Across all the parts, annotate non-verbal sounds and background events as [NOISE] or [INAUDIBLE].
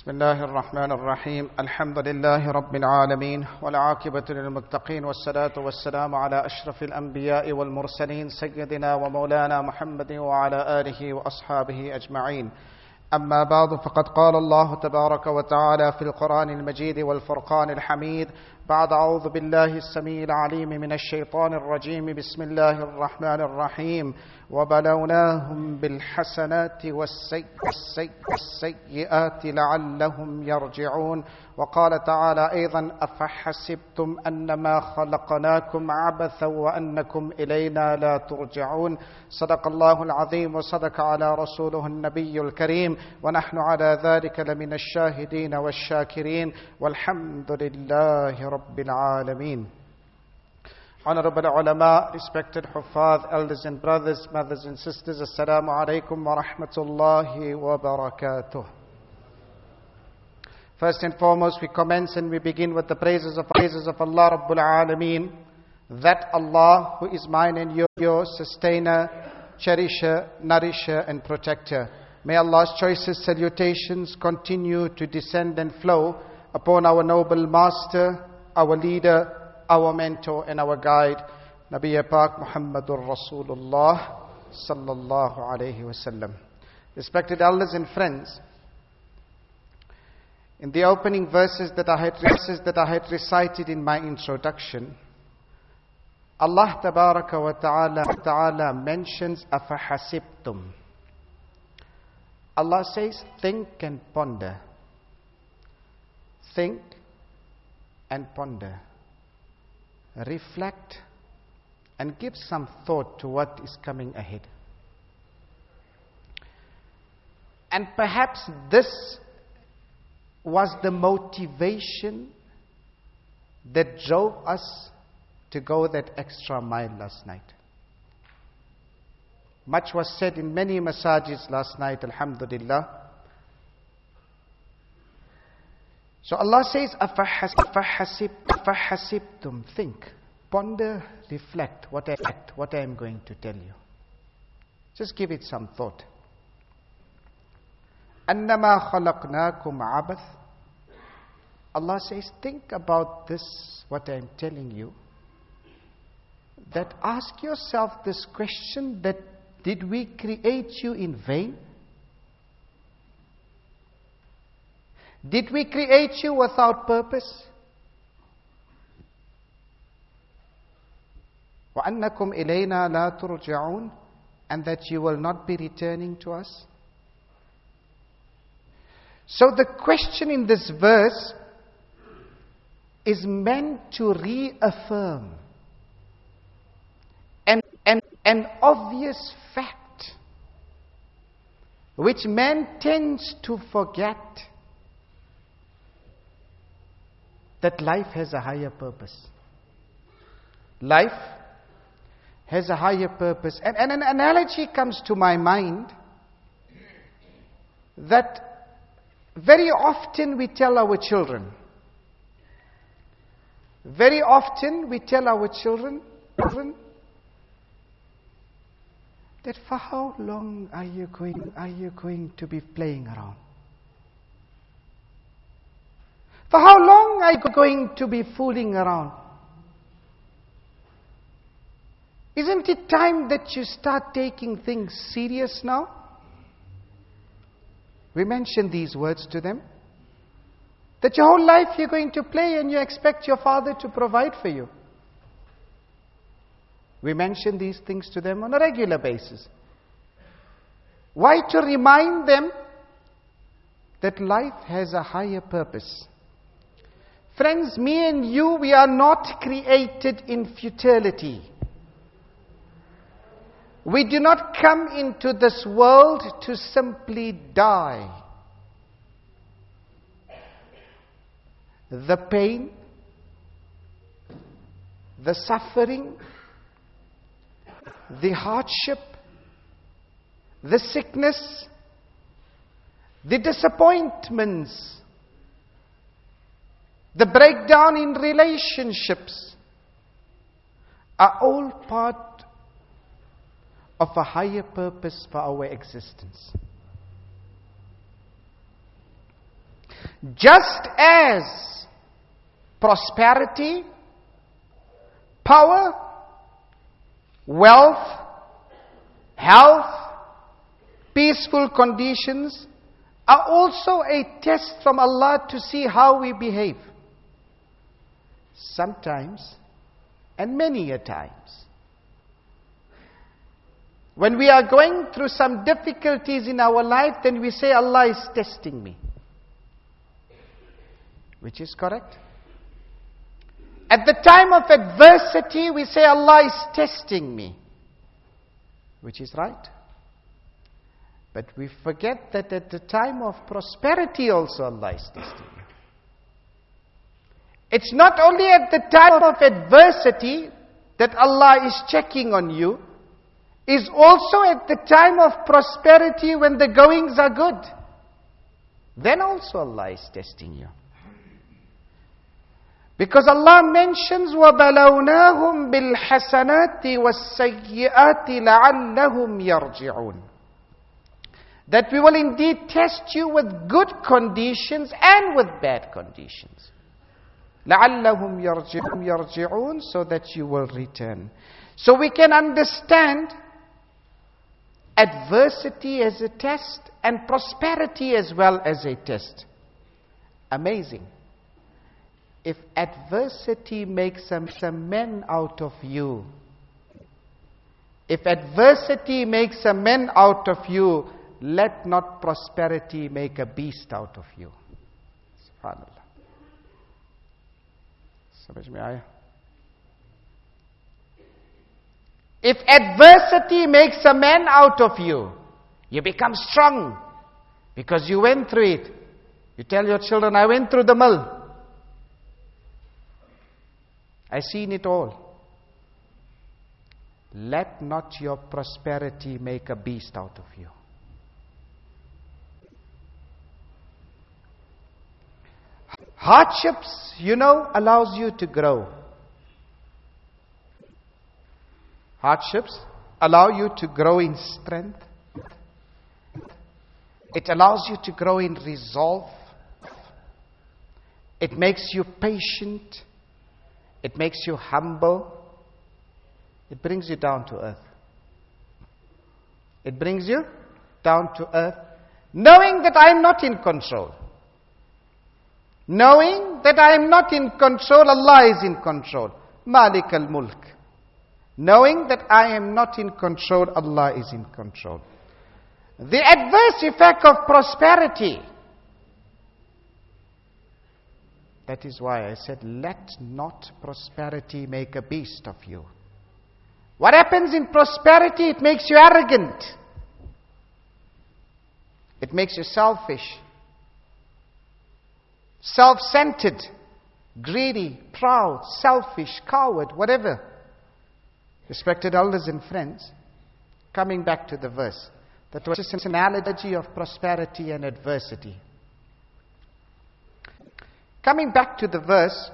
بسم الله الرحمن الرحيم الحمد لله رب العالمين والعاقبة للمتقين والصلاة والسلام على أشرف الأنبياء والمرسلين سيدنا ومولانا محمد وعلى آله وأصحابه أجمعين أما بعد فقد قال الله تبارك وتعالى في القرآن المجيد والفرقان الحميد بعد أعوذ بالله السميع العليم من الشيطان الرجيم. بسم الله الرحمن الرحيم. وبلوناهم بالحسنات والسي والسي والسيئات لعلهم يرجعون. وقال تعالى أيضا أفحسبتم أنما خلقناكم عبثا وأنكم إلينا لا ترجعون. صدق الله العظيم وصدق على رسوله النبي الكريم. ونحن على ذلك لمن الشاهدين والشاكرين. والحمد لله رب العالمين. Honorable ulama, respected huffaz, elders and brothers, mothers and sisters, Assalamu alaikum wa rahmatullahi wa barakatuh. First and foremost, we commence and we begin with the praises of praises of Allah Rabbul Alameen. That Allah who is mine and your, your sustainer, cherisher, nourisher and protector. May Allah's choicest salutations continue to descend and flow upon our noble master, our leader, our mentor and our guide, Nabi Pak Muhammadur Rasulullah sallallahu alayhi wasallam. Respected elders and friends, in the opening verses that I had verses that I had recited in my introduction, Allah tabaraka wa ta'ala, ta'ala mentions afahasibtum. Allah says, think and ponder. Think and ponder reflect, and give some thought to what is coming ahead. And perhaps this was the motivation that drove us to go that extra mile last night. Much was said in many massages last night, Alhamdulillah. So Allah says, أَفَحَسِبْتُمْ Think, ponder, reflect what I, what I am going to tell you. Just give it some thought. أَنَّمَا خَلَقْنَاكُمْ عَبَث Allah says, think about this, what I am telling you. That ask yourself this question that did we create you in vain? Did we create you without purpose? وَأَنَّكُمْ إِلَيْنَا لَا تُرْجَعُونَ And that you will not be returning to us? So the question in this verse is meant to reaffirm an, an, an obvious fact which man tends to forget that life has a higher purpose. Life has a higher purpose. And, and, an analogy comes to my mind that very often we tell our children, very often we tell our children, that for how long are you going, are you going to be playing around? For how long are you going to be fooling around? Isn't it time that you start taking things serious now? We mentioned these words to them. That your whole life you're going to play and you expect your father to provide for you. We mention these things to them on a regular basis. Why? To remind them that life has a higher purpose. Friends, me and you, we are not created in futility. We do not come into this world to simply die. The pain, the suffering, the hardship, the sickness, the disappointments, the breakdown in relationships are all part of a higher purpose for our existence. Just as prosperity, power, wealth, health, peaceful conditions are also a test from Allah to see how we behave. Sometimes, and many a times, when we are going through some difficulties in our life, then we say, Allah is testing me. Which is correct. At the time of adversity, we say, Allah is testing me. Which is right. But we forget that at the time of prosperity also Allah is testing you. It's not only at the time of adversity that Allah is checking on you, is also at the time of prosperity when the goings are good. Then also Allah is testing you. Because Allah mentions وَبَلَوْنَاهُمْ بِالْحَسَنَاتِ وَالسَّيِّئَاتِ لَعَلَّهُمْ يَرْجِعُونَ that we will indeed test you with good conditions and with bad conditions. لَعَلَّهُمْ يَرْجِعُونَ So that you will return. So we can understand adversity as a test and prosperity as well as a test. Amazing. If adversity makes some, some men out of you, if adversity makes some men out of you, let not prosperity make a beast out of you. SubhanAllah. Samajh mein aaya? If adversity makes a man out of you, you become strong because you went through it. You tell your children, I went through the mill. I seen it all. Let not your prosperity make a beast out of you. Hardships, you know, allows you to grow. Hardships allow you to grow in strength. It allows you to grow in resolve. It makes you patient. It makes you humble. It brings you down to earth. It brings you down to earth, knowing that I am not in control. Knowing that I am not in control, Allah is in control. Malik al Mulk. Knowing that I am not in control, Allah is in control. The adverse effect of prosperity. That is why I said, let not prosperity make a beast of you. What happens in prosperity? It makes you arrogant. It makes you selfish self centered, greedy, proud, selfish, coward, whatever. Respected elders and friends, coming back to the verse, that was just an analogy of prosperity and adversity. Coming back to the verse,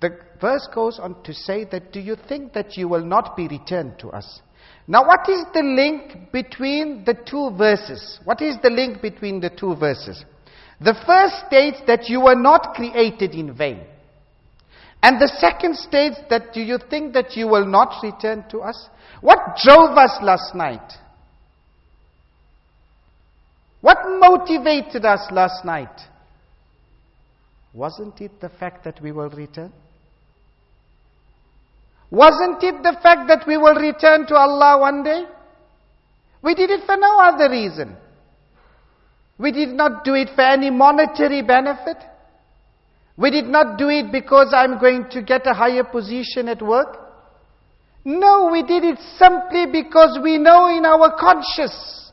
the verse goes on to say that, Do you think that you will not be returned to us? Now, what is the link between the two verses? What is the link between the two verses? The first states that you were not created in vain. And the second states that do you think that you will not return to us? What drove us last night? What motivated us last night? Wasn't it the fact that we will return? Wasn't it the fact that we will return to Allah one day? We did it for no other reason. We did not do it for any monetary benefit. We did not do it because I'm going to get a higher position at work. No, we did it simply because we know in our conscience,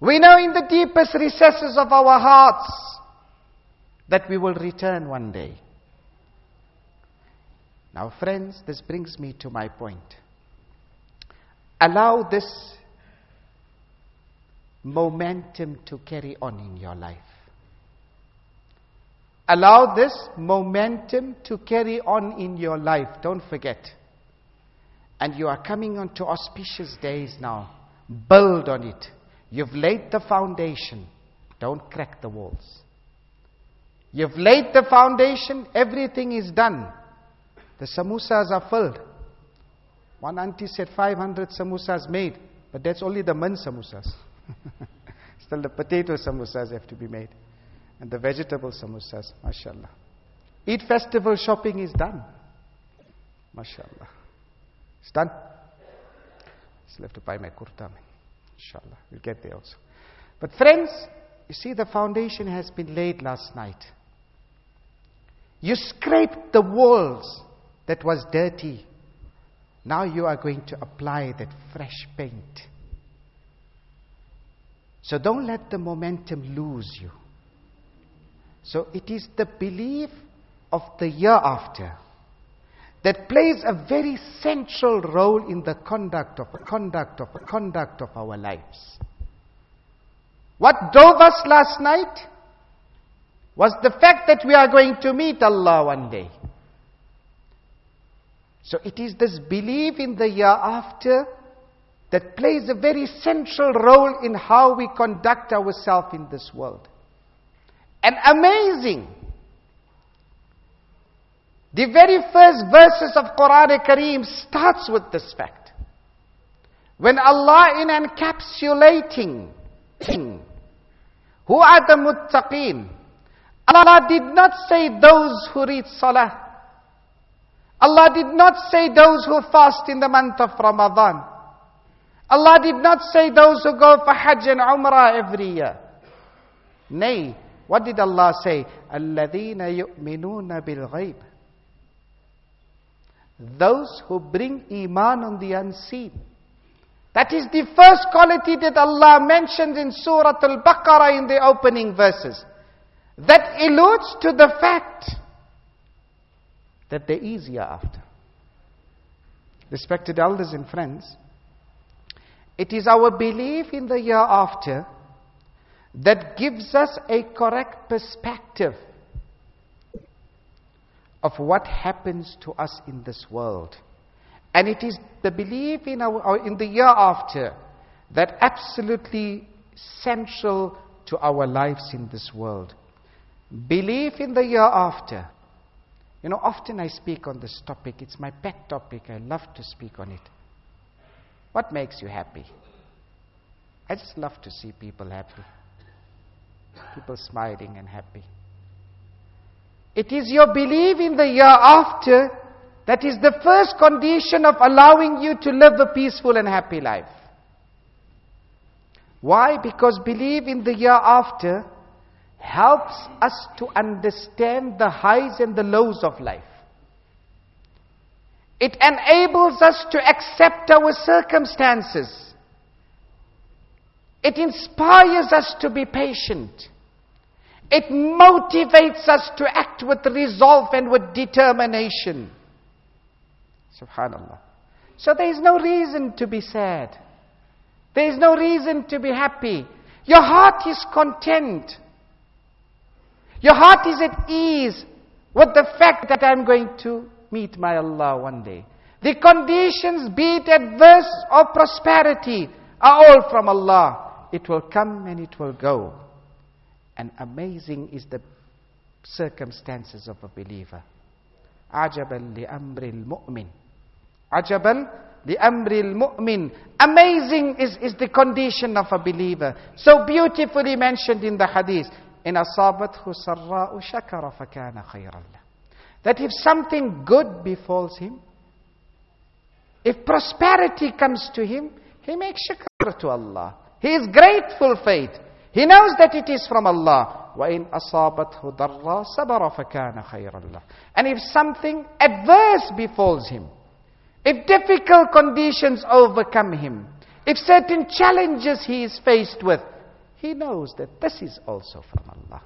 we know in the deepest recesses of our hearts that we will return one day. Now, friends, this brings me to my point. Allow this momentum to carry on in your life. Allow this momentum to carry on in your life. Don't forget. And you are coming on to auspicious days now. Build on it. You've laid the foundation. Don't crack the walls. You've laid the foundation, everything is done. The samosas are filled. One auntie said 500 samosas made, but that's only the man samosas. [LAUGHS] Still, the potato samosas have to be made, and the vegetable samosas, mashallah. Eid festival shopping is done. MashaAllah. It's done. Still have to buy my kurta. Inshallah. We'll get there also. But friends, you see the foundation has been laid last night. You scraped the walls that was dirty. Now you are going to apply that fresh paint. So don't let the momentum lose you. So it is the belief of the hereafter that plays a very central role in the conduct of conduct of conduct of our lives. What drove us last night was the fact that we are going to meet Allah one day. So it is this belief in the hereafter that plays a very central role in how we conduct ourselves in this world. And amazing the very first verses of Quran Kareem starts with this fact. When Allah in encapsulating who are the muttaqeen, Allah did not say those who read salah. Allah did not say those who fast in the month of Ramadan. Allah did not say those who go for Hajj and Umrah every year. Nay, what did Allah say? Alladina yu'minuna bil ghaib. Those who bring iman on the unseen. That is the first quality that Allah mentioned in Surah Al-Baqarah in the opening verses. That alludes to the fact that there is hereafter. Respected elders and friends, it is our belief in the hereafter that gives us a correct perspective of what happens to us in this world. And it is the belief in, our, in the hereafter that absolutely central to our lives in this world. Belief in the hereafter. You know, often I speak on this topic. It's my pet topic. I love to speak on it. What makes you happy? I just love to see people happy. People smiling and happy. It is your belief in the hereafter that is the first condition of allowing you to live a peaceful and happy life. Why? Because belief in the hereafter helps us to understand the highs and the lows of life. It enables us to accept our circumstances. It inspires us to be patient. It motivates us to act with resolve and with determination. Subhanallah. So there is no reason to be sad. There is no reason to be happy. Your heart is content. Your heart is at ease with the fact that I'm going to meet my Allah one day. The conditions, be it adverse or prosperity, are all from Allah. It will come and it will go. And amazing is the circumstances of a believer. عجبا لأمر المؤمن عجبا لأمر المؤمن Amazing is, is the condition of a believer. So beautifully mentioned in the hadith. إن أصابته سراء شكر فكان خيرا له. That if something good befalls him, if prosperity comes to him, he makes shukr to Allah. He is grateful for it. He knows that it is from Allah. وَإِنْ أَصَابَتْهُ ضَرَّا صَبَرَ فَكَانَ خَيْرًا لَهُ And if something adverse befalls him, if difficult conditions overcome him, if certain challenges he is faced with, he knows that this is also from Allah.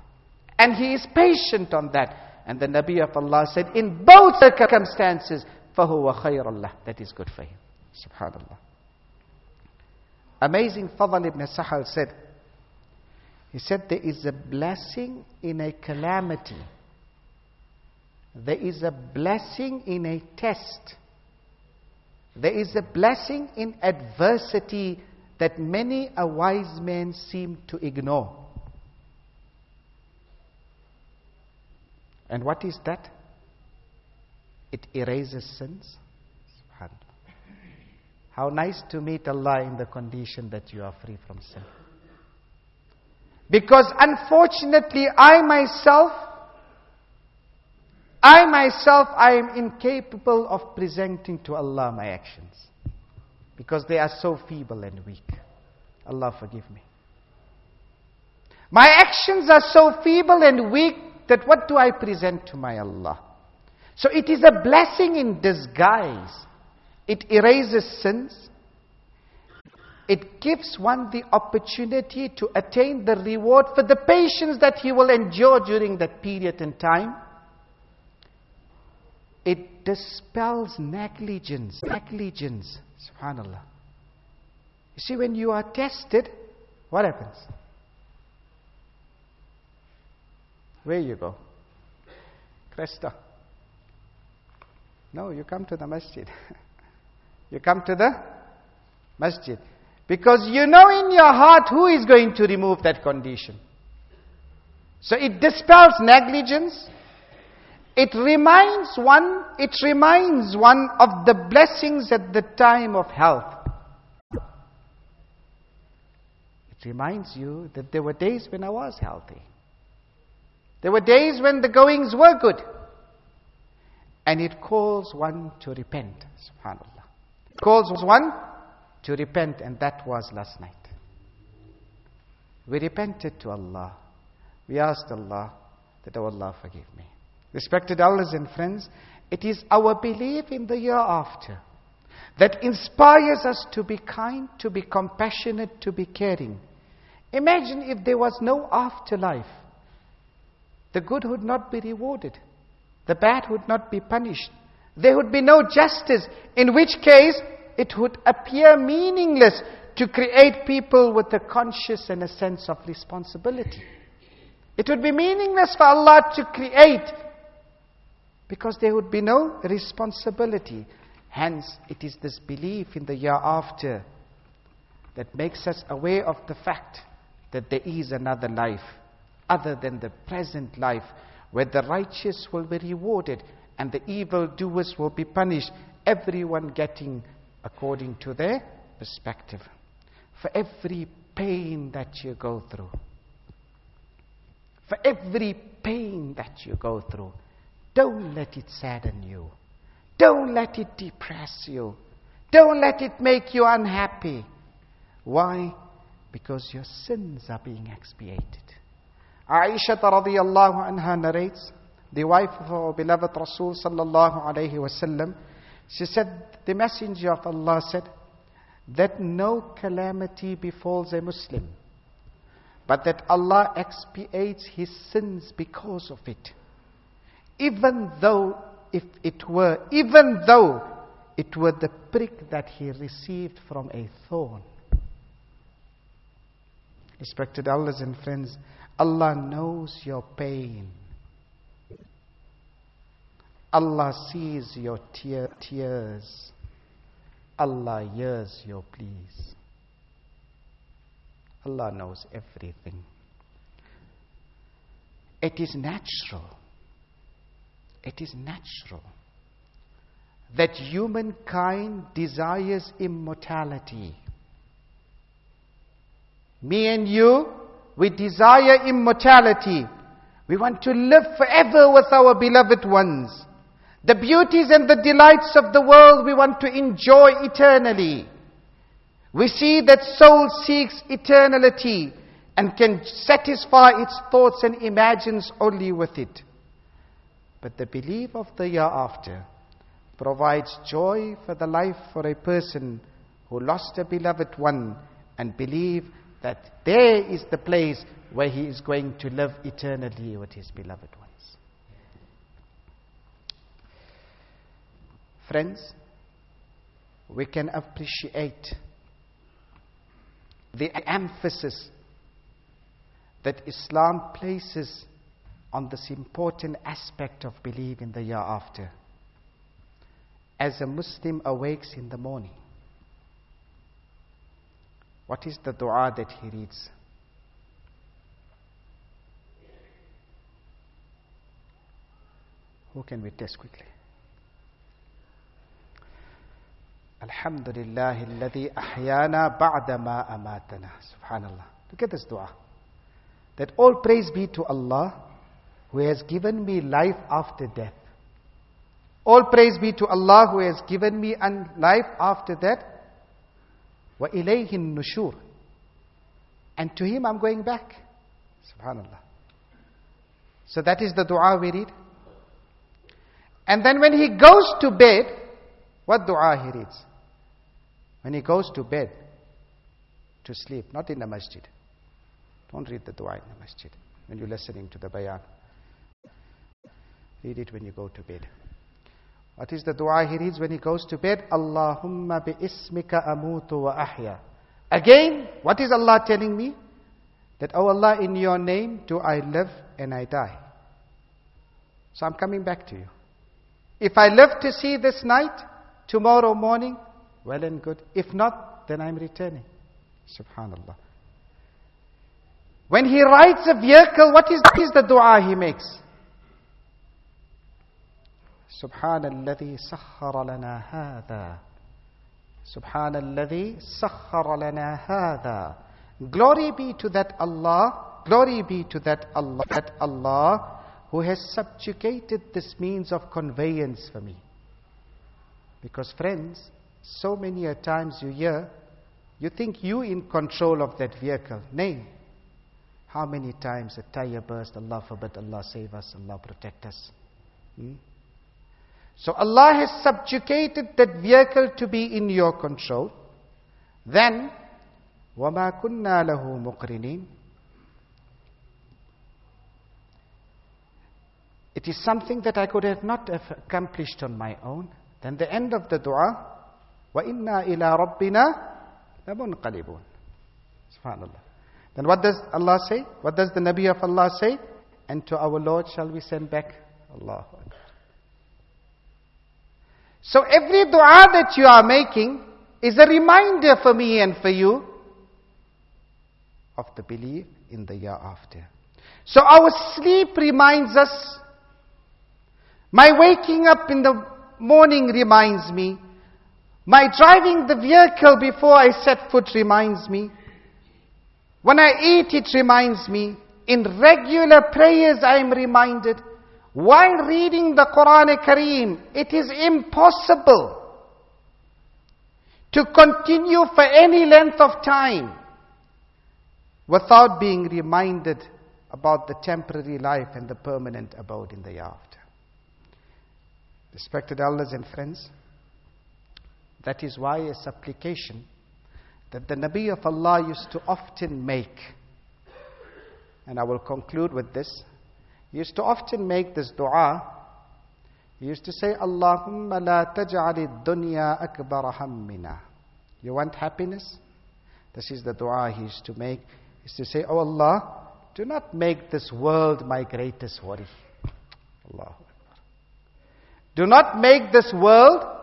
And he is patient on that. And the Nabi of Allah said, in both circumstances, فَهُوَ خَيْرٌ لَهُ That is good for him. Subhanallah. Amazing Fadl ibn Sahal said, he said there is a blessing in a calamity. There is a blessing in a test. There is a blessing in adversity that many a wise man seem to ignore. And what is that? It erases sins. How nice to meet Allah in the condition that you are free from sin. Because unfortunately, I myself, I myself, I am incapable of presenting to Allah my actions. Because they are so feeble and weak. Allah forgive me. My actions are so feeble and weak that what do I present to my Allah? So it is a blessing in disguise. It erases sins. It gives one the opportunity to attain the reward for the patience that he will endure during that period in time. It dispels negligence. Negligence. Subhanallah. You see, when you are tested, what happens? Where you go? Cresta. No, you come to the masjid. [LAUGHS] you come to the masjid. Because you know in your heart who is going to remove that condition. So it dispels negligence. It reminds one, it reminds one of the blessings at the time of health. It reminds you that there were days when I was healthy. There were days when the goings were good. And it calls one to repent, subhanAllah. Calls one to repent, and that was last night. We repented to Allah. We asked Allah that, oh Allah, forgive me. Respected elders and friends, it is our belief in the hereafter that inspires us to be kind, to be compassionate, to be caring. Imagine if there was no afterlife. The good would not be rewarded. The bad would not be punished. There would be no justice, in which case it would appear meaningless to create people with a conscious and a sense of responsibility. It would be meaningless for Allah to create because there would be no responsibility. Hence, it is this belief in the hereafter that makes us aware of the fact that there is another life other than the present life where the righteous will be rewarded and the evil doers will be punished, everyone getting according to their perspective. For every pain that you go through, for every pain that you go through, don't let it sadden you. Don't let it depress you. Don't let it make you unhappy. Why? Because your sins are being expiated. Aisha radiallahu anha narrates, the wife of our beloved Rasul sallallahu alayhi wasallam, she said, the messenger of Allah said, that no calamity befalls a Muslim, but that Allah expiates his sins because of it. Even though if it were, even though it were the prick that he received from a thorn. Respected elders and friends, Allah knows your pain. Allah sees your tear, tears. Allah hears your pleas. Allah knows everything. It is natural. It is natural that humankind desires immortality. Me and you, we desire immortality. We want to live forever with our beloved ones. The beauties and the delights of the world we want to enjoy eternally. We see that soul seeks eternality and can satisfy its thoughts and imagines only with it. But the belief of the hereafter provides joy for the life for a person who lost a beloved one and believe that there is the place where he is going to live eternally with his beloved ones. Friends, we can appreciate the emphasis that Islam places on this important aspect of belief in the hereafter. As a Muslim awakes in the morning, what is the dua that he reads? Who can we test quickly? الحمد لله الذي أحيانا بعدما أماتنا Subhanallah. Look at this dua. That all praise be to Allah who has given me life after death. All praise be to Allah who has given me life after death. وَإِلَيْهِ النُّشُورِ And to Him I'm going back. Subhanallah. So that is the dua we read. And then when he goes to bed, what dua he reads? When he goes to bed, to sleep, not in the masjid. Don't read the dua in the masjid when you're listening to the bayan. Read it when you go to bed. What is the dua he reads when he goes to bed? Allahumma bi ismika amutu wa ahya. Again, what is Allah telling me? That, oh Allah, in your name do I live and I die. So I'm coming back to you. If I live to see this night, tomorrow morning, well and good. If not, then I'm returning. Subhanallah. When he rides a vehicle, what is, what is the dua he makes? سبحان الذي سخر لنا هذا سبحان الذي سخر لنا هذا Glory be to that Allah, glory be to that Allah, that Allah who has subjugated this means of conveyance for me. Because friends, so many a times you hear, you think you in control of that vehicle. Nay. How many times a tire burst, Allah forbid, Allah save us, Allah protect us. Hmm? So Allah has subjugated that vehicle to be in your control. Then, وَمَا كُنَّا لَهُ مُقْرِنِينَ It is something that I could have not have accomplished on my own. Then the end of the dua, وَإِنَّا إِلَىٰ رَبِّنَا لَمُنْقَلِبُونَ SubhanAllah. Then what does Allah say? What does the Nabi of Allah say? And to our Lord shall we send back Allah. So every dua that you are making is a reminder for me and for you of the belief in the hereafter. So our sleep reminds us. My waking up in the morning reminds me. My driving the vehicle before I set foot reminds me. When I eat, it reminds me. In regular prayers, I am reminded. While reading the Quran Kareem, it is impossible to continue for any length of time without being reminded about the temporary life and the permanent abode in the after. Respected elders and friends, that is why a supplication that the Nabi of Allah used to often make, and I will conclude with this, he used to often make this dua. He used to say, Allahumma la taj'ali dunya akbar hammina. You want happiness? This is the dua he used to make. He used to say, Oh Allah, do not make this world my greatest worry. Allah. Do not make this world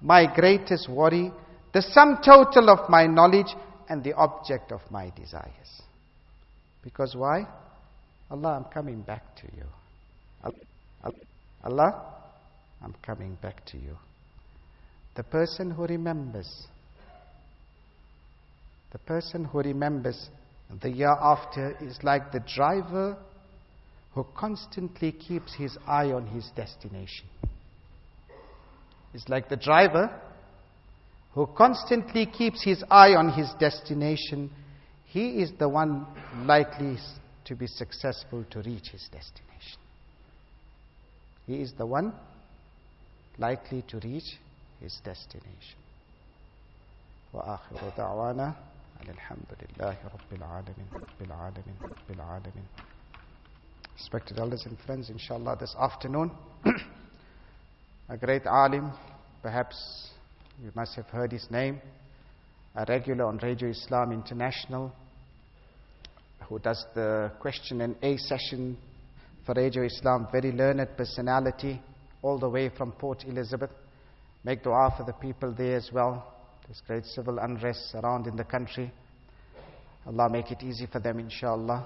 my greatest worry, the sum total of my knowledge and the object of my desires. Because why? Allah, I'm coming back to you. Allah, I'm coming back to you. The person who remembers, the person who remembers the hereafter is like the driver who constantly keeps his eye on his destination It's like the driver who constantly keeps his eye on his destination. He is the one likely to be successful to reach his destination. He is the one likely to reach his destination. وآخر دعوانا الحمد لله رب العالمين رب العالمين رب العالمين Respected elders and friends, inshallah, this afternoon, [CLEARS THROAT] a great alim, perhaps you must have heard his name, a regular on Radio Islam International, who does the question and A session for Radio Islam, very learned personality, all the way from Port Elizabeth. Make dua for the people there as well. There's great civil unrest around in the country. Allah make it easy for them, inshallah.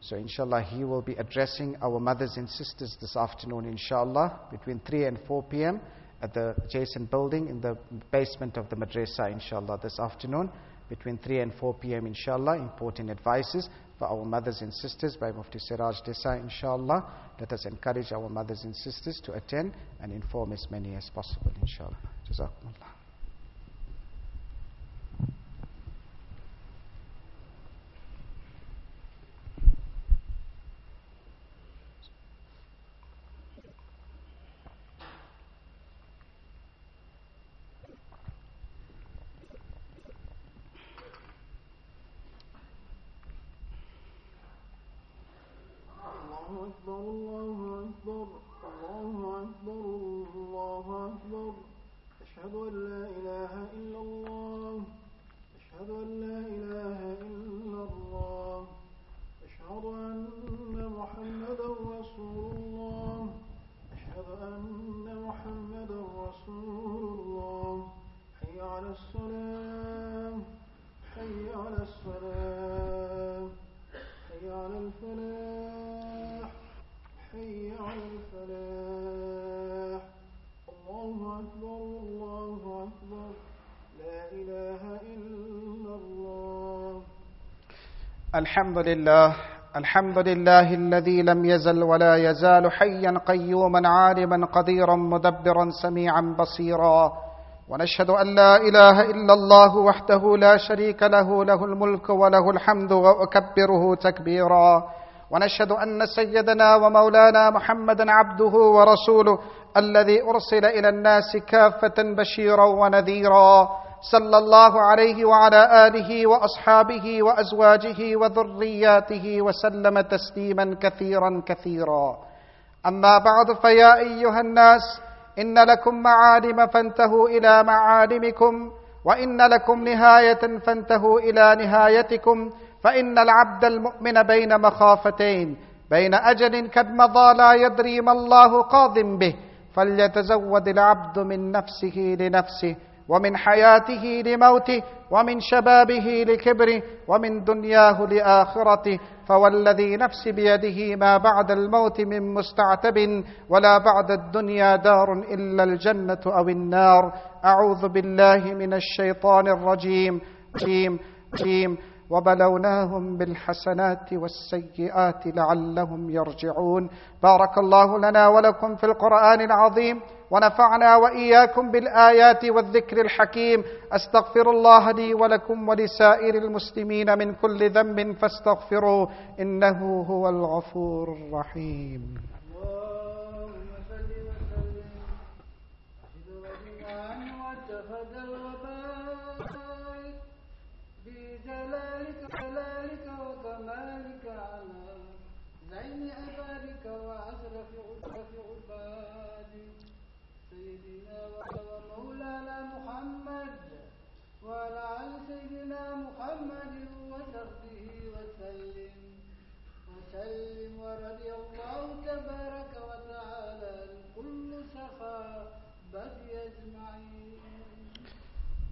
So inshallah, he will be addressing our mothers and sisters this afternoon, inshallah, between 3 and 4 p.m. at the adjacent building in the basement of the madrasa, inshallah, this afternoon, between 3 and 4 p.m., inshallah, important advices for our mothers and sisters by Mufti Siraj Desai, inshallah. Let us encourage our mothers and sisters to attend and inform as many as possible, inshallah. Jazakumullah. الحمد لله الحمد لله الذي لم يزل ولا يزال حيا قيوما عالما قديرا مدبرا سميعا بصيرا. ونشهد أن لا إله إلا الله وحده لا شريك له له الملك وله الحمد وأكبره تكبيرا. ونشهد أن سيدنا ومولانا محمدا عبده ورسوله الذي أرسل إلى الناس كافة بشيرا ونذيرا. صلى الله عليه وعلى آله وأصحابه وأزواجه وذرياته وسلم تسليما كثيرا كثيرا. أما بعد فيا أيها الناس إن لكم معالم فانتهوا إلى معالمكم وإن لكم نهاية فانتهوا إلى نهايتكم فإن العبد المؤمن بين مخافتين بين أجل قد مضى لا يدري ما الله قاض به فليتزود العبد من نفسه لنفسه ومن حياته لموته ومن شبابه لكبره ومن دنياه لآخرته فوالذي نفس بيده ما بعد الموت من مستعتب ولا بعد الدنيا دار إلا الجنة أو النار. أعوذ بالله من الشيطان الرجيم. جيم جيم. وبلوناهم بالحسنات والسيئات لعلهم يرجعون. بارك الله لنا ولكم في القرآن العظيم ونفعنا وإياكم بالآيات والذكر الحكيم. أستغفر الله لي ولكم ولسائر المسلمين من كل ذنب فاستغفروه إنه هو الغفور الرحيم.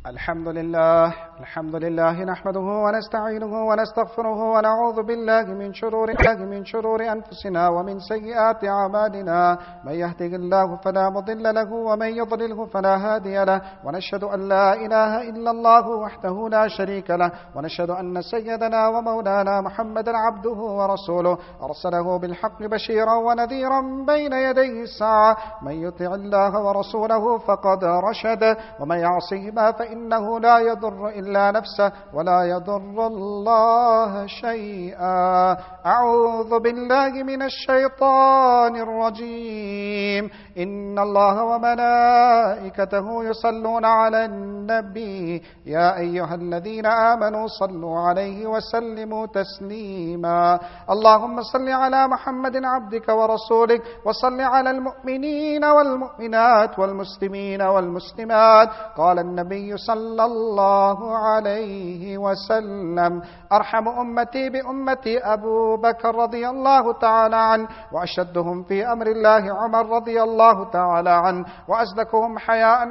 الحمد لله الحمد لله نحمده ونستعينه ونستغفره ونعوذ بالله من شرور الله من شرور أنفسنا ومن سيئات أعمالنا. من يهده الله فلا مضل له ومن يضلله فلا هادي له. ونشهد أن لا إله إلا الله وحده لا شريك له. ونشهد أن سيدنا ومولانا محمدا عبده ورسوله. أرسله بالحق بشيرا ونذيرا بين يدي الساعة. من يطع الله ورسوله فقد رشد. ومن يعصهما فإنه لا يضر إلا نفسه ولا يضر الله شيئا. أعوذ بالله من الشيطان الرجيم. إن الله وملائكته يصلون على النبي. يا أيها الذين آمنوا صلوا عليه وسلموا تسليما. اللهم صل على محمد عبدك ورسولك وصل على المؤمنين والمؤمنات والمسلمين والمسلمات. قال النبي صلى الله عليه وسلم. أرحم أمتي بأمتي أبو بكر رضي الله تعالى عنه وأشدهم في أمر الله عمر رضي الله تعالى عنه وأزدكهم حياء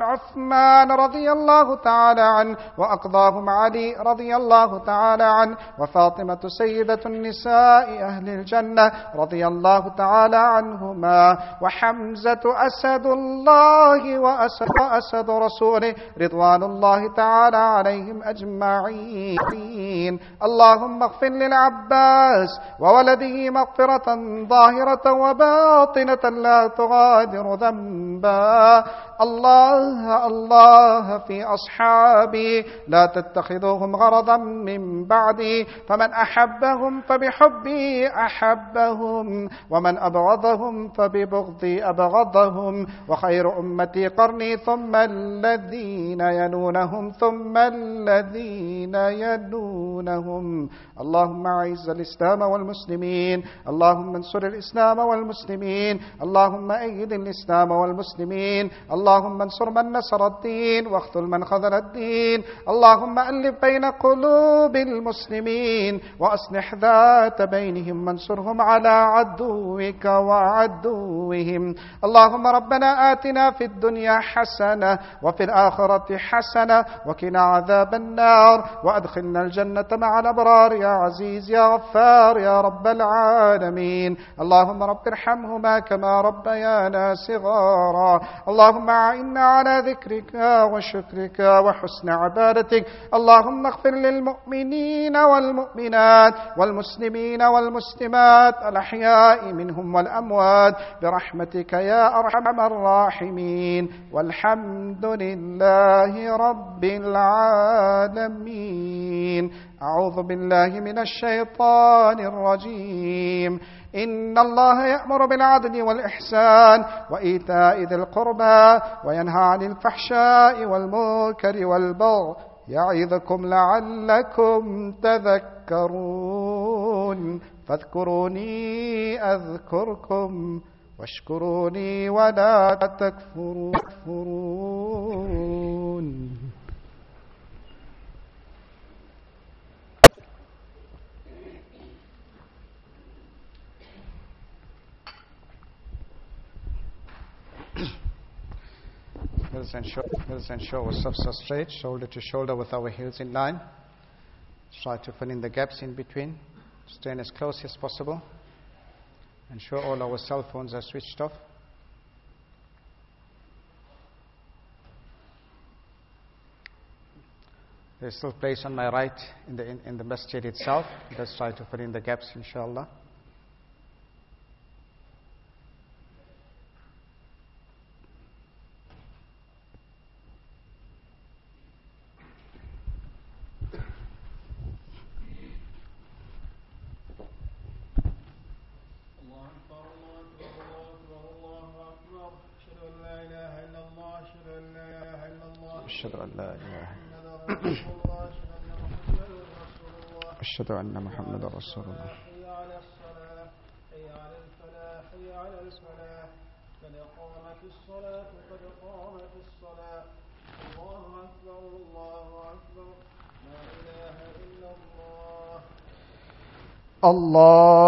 عثمان رضي الله تعالى عنه وأقضاهم علي رضي الله تعالى عنه وفاطمة سيدة النساء أهل الجنة رضي الله تعالى عنهما وحمزة أسد الله وأسد, وأسد رسوله رضوان الله تعالى عليهم أجمعين. اللهم اغفر للعباس وولده مغفرة ظاهرة وباطنة لا تغادر ذنبا. الله الله في أصحابي. لا تتخذوهم غرضا من بعدي. فمن أحبهم فبحبي أحبهم. ومن أبغضهم فببغضي أبغضهم. وخير أمتي قرني ثم الذين يلونهم ثم الذين يلونهم. اللهم أعز الإسلام والمسلمين. اللهم انصر الإسلام والمسلمين. اللهم أيد الإسلام والمسلمين. اللهم انصر من نصر الدين واخذل من خذل الدين. اللهم ألف بين قلوب المسلمين وأصلح ذات بينهم وانصرهم على عدوك وعدوهم. اللهم ربنا آتنا في الدنيا حسنة وفي الآخرة حسنة وقنا عذاب النار. وأدخلنا الجنة مع الأبرار. يا عزيز يا غفار يا رب العالمين. اللهم رب ارحمهما كما ربيانا صغارا. اللهم أعنا على ذكرك وشكرك وحسن عبادتك. اللهم اغفر للمؤمنين والمؤمنات والمسلمين والمسلمات الأحياء منهم والأموات برحمتك يا أرحم الراحمين. والحمد لله رب العالمين. أعوذ بالله من الشيطان الرجيم. إن الله يأمر بالعدل والإحسان وإيتاء ذي القربى وينهى عن الفحشاء والمنكر والبغي يعظكم لعلكم تذكرون فاذكروني أذكركم واشكروني ولا تكفرون Heels and, sho- heels and shoulders so straight, shoulder to shoulder with our heels in line. Try to fill in the gaps in between. Stand as close as possible. Ensure all our cell phones are switched off. There's still place on my right in the, in, in the masjid itself. Let's try to fill in the gaps, inshallah. قامت الصلاة قد قامت الصلاة الله أكبر الله أكبر الله. الله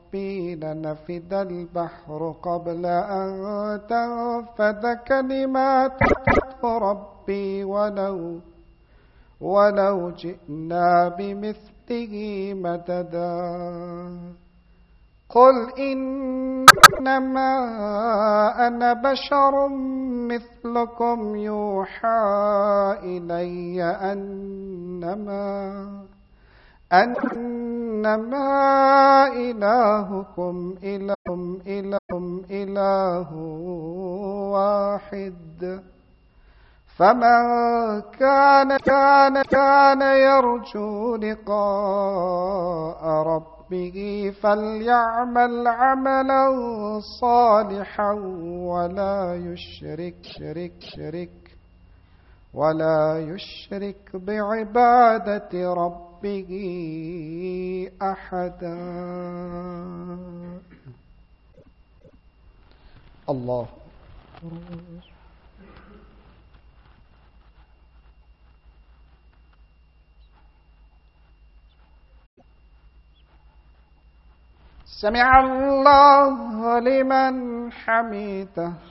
لنفد البحر قبل أن تنفد كلمات ربي ولو ولو جئنا بمثله مددا قل إنما أنا بشر مثلكم يوحى إلي أنما أنما إلهكم إلهكم إلهكم إله واحد. فمن كان كان كان يرجو لقاء ربه فليعمل عملا صالحا ولا يشرك شرك شرك ولا يشرك بعبادة ربه أحدا. الله. سمع الله لمن حميده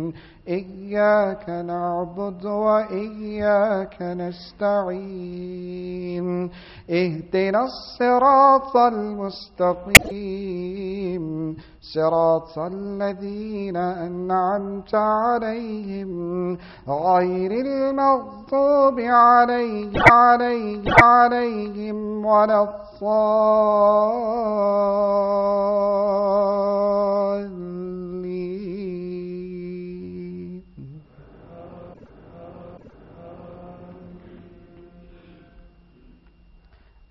إياك نعبد وإياك نستعين. اهدنا الصراط المستقيم. صراط الذين أنعمت عليهم غير المغضوب عليهم عليهم, عليهم ولا الضالين.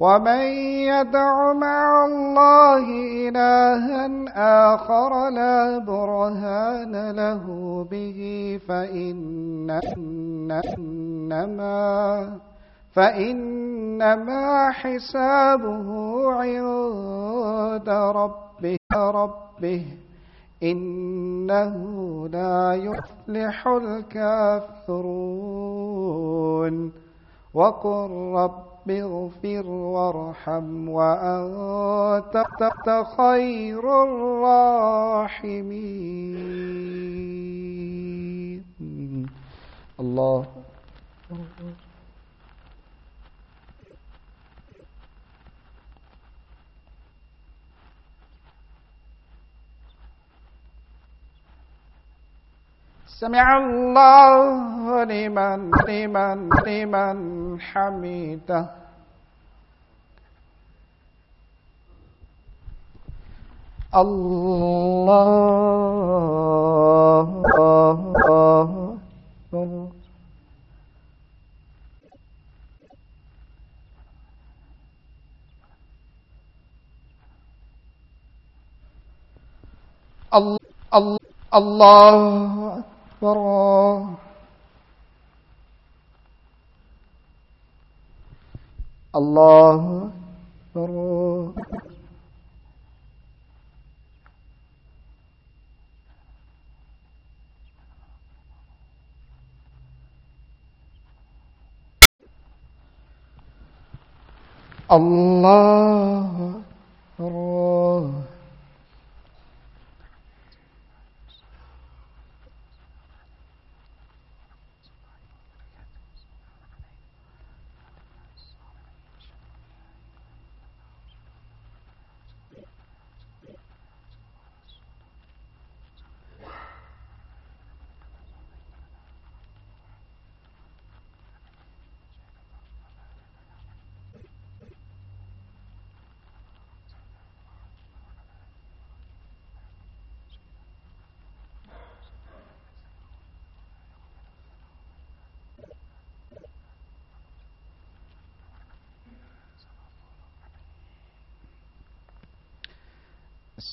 ومن يدع مع الله إلها آخر لا برهان له به فإنما فإنما حسابه عند ربه ربه. إنه لا يفلح الكافرون. وقل رب اغفر وارحم وأنت خير الراحمين. الله. سمع الله لمن لمن لمن حميده الله أكبر ال- ال- الله أكبر الله أكبر اللہ اللہ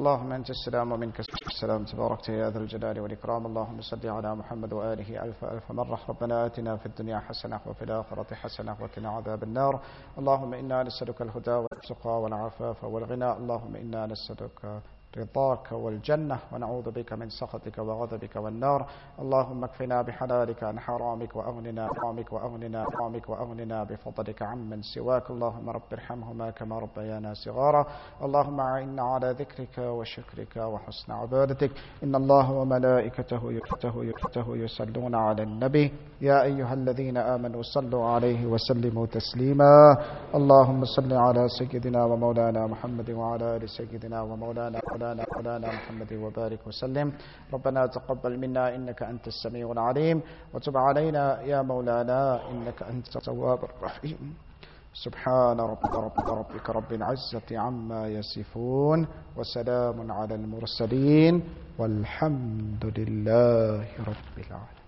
اللهم أنت السلام ومنك السلام. تباركت يا ذا الجلال والإكرام. اللهم صل على محمد وآله ألف ألف مرة. ربنا آتنا في الدنيا حسنة وفي الآخرة حسنة وقنا عذاب النار. اللهم إنا نسألك الهدى والتقى والعفاف والغنى. اللهم إنا نسألك رضاك والجنة ونعوذ بك من سخطك وغضبك والنار. اللهم اكفنا بحلالك عن حرامك وأغننا حرامك وأغننا حرامك وأغننا بفضلك عمن سواك. اللهم رب ارحمهما كما ربيانا صغارا. اللهم أعنا على ذكرك وشكرك وحسن عبادتك. إن الله وملائكته يكته يكته يصلون على النبي. يا أيها الذين آمنوا صلوا عليه وسلموا تسليما. اللهم صل على سيدنا ومولانا محمد وعلى آل سيدنا ومولانا مولانا مولانا محمد وبارك وسلم. ربنا تقبل منا إنك أنت السميع العليم. وتب علينا يا مولانا إنك أنت التواب الرحيم. سبحان ربك رب ربك رب العزة عما يصفون وسلام على المرسلين والحمد لله رب العالمين.